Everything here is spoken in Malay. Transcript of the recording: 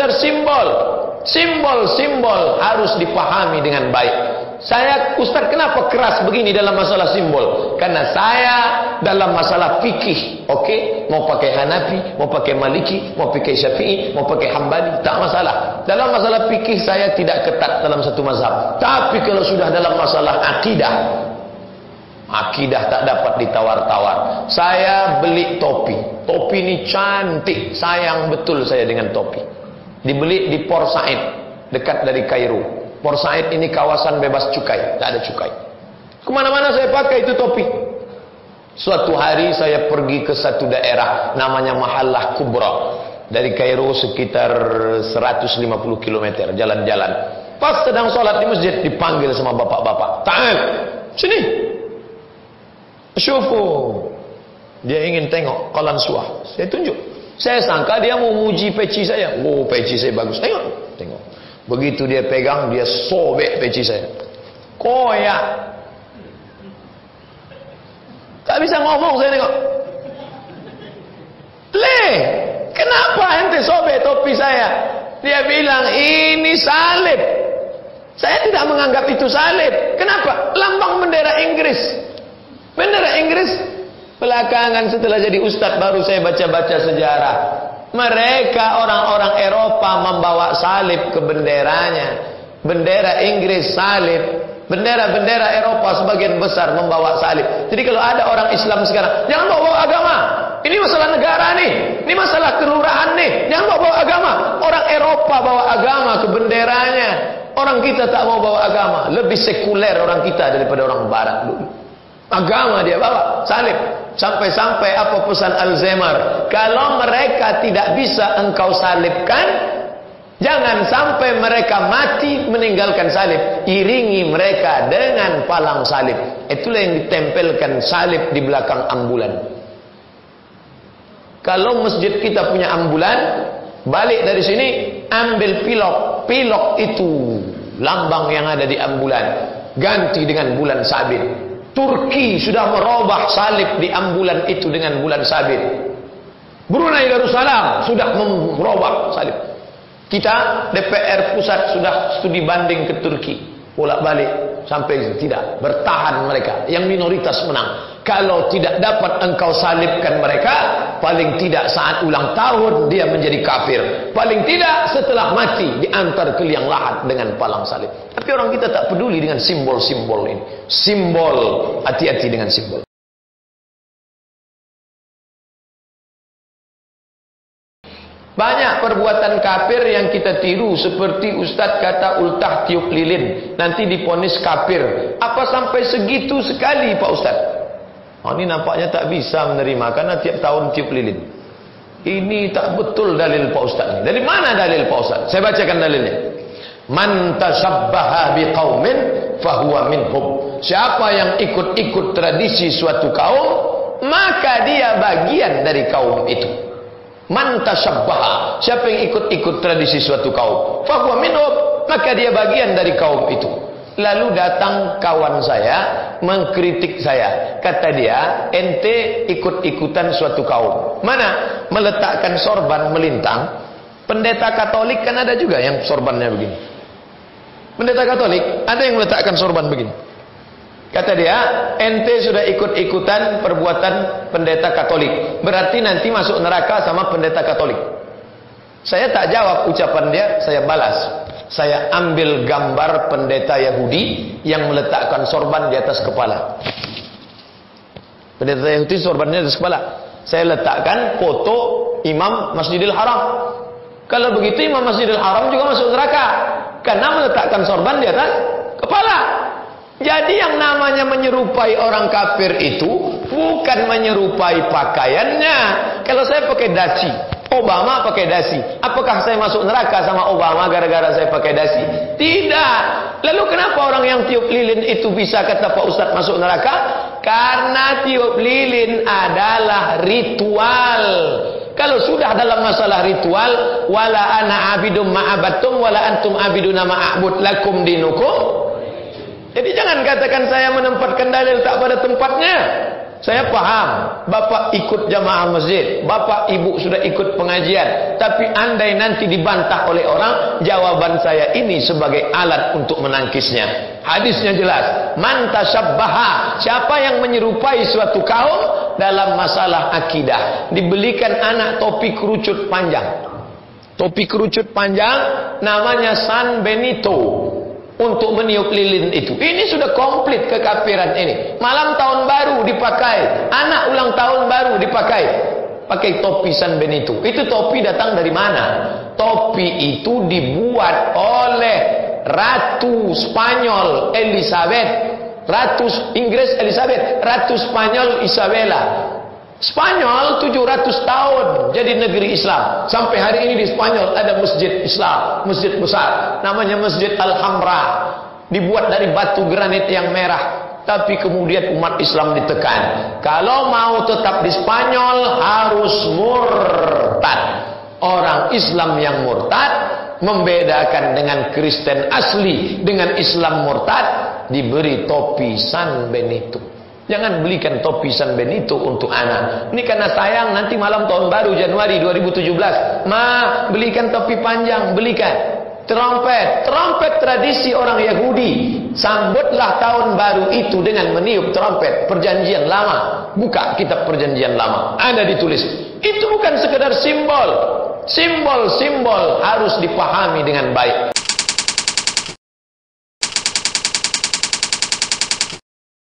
sekedar simbol. Simbol-simbol harus dipahami dengan baik. Saya Ustaz kenapa keras begini dalam masalah simbol? Karena saya dalam masalah fikih, okey, okay? mau pakai Hanafi, mau pakai Maliki, mau pakai Syafi'i, mau pakai Hambali, tak masalah. Dalam masalah fikih saya tidak ketat dalam satu mazhab. Tapi kalau sudah dalam masalah akidah, akidah tak dapat ditawar-tawar. Saya beli topi. Topi ini cantik, sayang betul saya dengan topi. Dibeli di Port Said, dekat dari Kairo. Port Said ini kawasan bebas cukai, tak ada cukai. Kemana-mana saya pakai itu topi. Suatu hari saya pergi ke satu daerah namanya Mahallah Kubra. Dari Kairo sekitar 150 km jalan-jalan. Pas sedang sholat di masjid dipanggil sama bapak-bapak. Ta'al, sini. Syufu. Dia ingin tengok kolam suah. Saya tunjuk. Saya sangka dia mau muji peci saya. Oh, peci saya bagus. Tengok. Tengok. Begitu dia pegang, dia sobek peci saya. Koyak. Tak bisa ngomong saya tengok. Le, kenapa ente sobek topi saya? Dia bilang, ini salib. Saya tidak menganggap itu salib. Kenapa? Lambang bendera Inggris. Bendera Inggris. Belakangan setelah jadi ustaz baru saya baca-baca sejarah. Mereka orang-orang Eropa membawa salib ke benderanya. Bendera Inggris salib. Bendera-bendera Eropa sebagian besar membawa salib. Jadi kalau ada orang Islam sekarang, jangan bawa, -bawa agama. Ini masalah negara nih. Ini masalah kelurahan nih. Jangan bawa, bawa agama. Orang Eropa bawa agama ke benderanya. Orang kita tak mau bawa agama. Lebih sekuler orang kita daripada orang barat dulu. Agama dia bawa salib. Sampai-sampai apa pesan Alzheimer? Kalau mereka tidak bisa engkau salibkan, jangan sampai mereka mati meninggalkan salib. Iringi mereka dengan palang salib. Itulah yang ditempelkan salib di belakang ambulan. Kalau masjid kita punya ambulan, balik dari sini ambil pilok. Pilok itu lambang yang ada di ambulan. Ganti dengan bulan sabit. Turki sudah merubah salib di ambulan itu dengan bulan sabit. Brunei Darussalam sudah merubah salib. Kita DPR pusat sudah studi banding ke Turki. Bolak-balik sampai tidak bertahan mereka. Yang minoritas menang. Kalau tidak dapat engkau salibkan mereka, paling tidak saat ulang tahun dia menjadi kafir. Paling tidak setelah mati diantar ke liang lahat dengan palang salib. Tapi orang kita tak peduli dengan simbol-simbol ini. Simbol, hati-hati dengan simbol. Banyak perbuatan kafir yang kita tiru seperti Ustaz kata ultah tiup lilin. Nanti diponis kafir. Apa sampai segitu sekali Pak Ustaz? Oh, ini nampaknya tak bisa menerima karena tiap tahun tiup lilin. Ini tak betul dalil Pak Ustaz ini. Dari mana dalil Pak Ustaz? Saya bacakan dalilnya. Man tasabbaha biqaumin fahuwa minhum. Siapa yang ikut-ikut tradisi suatu kaum, maka dia bagian dari kaum itu. Man tasabbaha. Siapa yang ikut-ikut tradisi suatu kaum, fahuwa minhum, maka dia bagian dari kaum itu. Lalu datang kawan saya mengkritik saya. Kata dia, ente ikut-ikutan suatu kaum. Mana? Meletakkan sorban melintang. Pendeta Katolik kan ada juga yang sorbannya begini. Pendeta Katolik ada yang meletakkan sorban begini. Kata dia, ente sudah ikut-ikutan perbuatan pendeta Katolik. Berarti nanti masuk neraka sama pendeta Katolik. Saya tak jawab ucapan dia, saya balas saya ambil gambar pendeta Yahudi yang meletakkan sorban di atas kepala. Pendeta Yahudi sorbannya di atas kepala. Saya letakkan foto Imam Masjidil Haram. Kalau begitu Imam Masjidil Haram juga masuk neraka karena meletakkan sorban di atas kepala. Jadi yang namanya menyerupai orang kafir itu bukan menyerupai pakaiannya. Kalau saya pakai dasi, Obama pakai dasi. Apakah saya masuk neraka sama Obama gara-gara saya pakai dasi? Tidak. Lalu kenapa orang yang tiup lilin itu bisa kata Pak Ustaz masuk neraka? Karena tiup lilin adalah ritual. Kalau sudah dalam masalah ritual, wala ana abidum ma'abatum wala antum abiduna ma'abud lakum dinukum. Jadi jangan katakan saya menempatkan dalil tak pada tempatnya. Saya paham, Bapak ikut jamaah masjid, Bapak Ibu sudah ikut pengajian, tapi andai nanti dibantah oleh orang, jawaban saya ini sebagai alat untuk menangkisnya. Hadisnya jelas, man tasabbaha, siapa yang menyerupai suatu kaum dalam masalah akidah, dibelikan anak topi kerucut panjang. Topi kerucut panjang namanya San Benito untuk meniup lilin itu. Ini sudah komplit kekafiran ini. Malam tahun baru dipakai, anak ulang tahun baru dipakai. Pakai topi San Benito. Itu topi datang dari mana? Topi itu dibuat oleh Ratu Spanyol Elizabeth. Ratu Inggris Elizabeth, Ratu Spanyol Isabella. Spanyol 700 tahun jadi negeri Islam. Sampai hari ini di Spanyol ada masjid Islam, masjid besar. Namanya Masjid Al-Hamra. Dibuat dari batu granit yang merah. Tapi kemudian umat Islam ditekan. Kalau mau tetap di Spanyol harus murtad. Orang Islam yang murtad membedakan dengan Kristen asli dengan Islam murtad diberi topi San Benito. Jangan belikan topi San Benito untuk anak. Ini karena sayang nanti malam tahun baru Januari 2017. Ma, belikan topi panjang, belikan. Trompet, trompet tradisi orang Yahudi. Sambutlah tahun baru itu dengan meniup trompet. Perjanjian lama. Buka kitab perjanjian lama. Ada ditulis. Itu bukan sekedar simbol. Simbol-simbol harus dipahami dengan baik.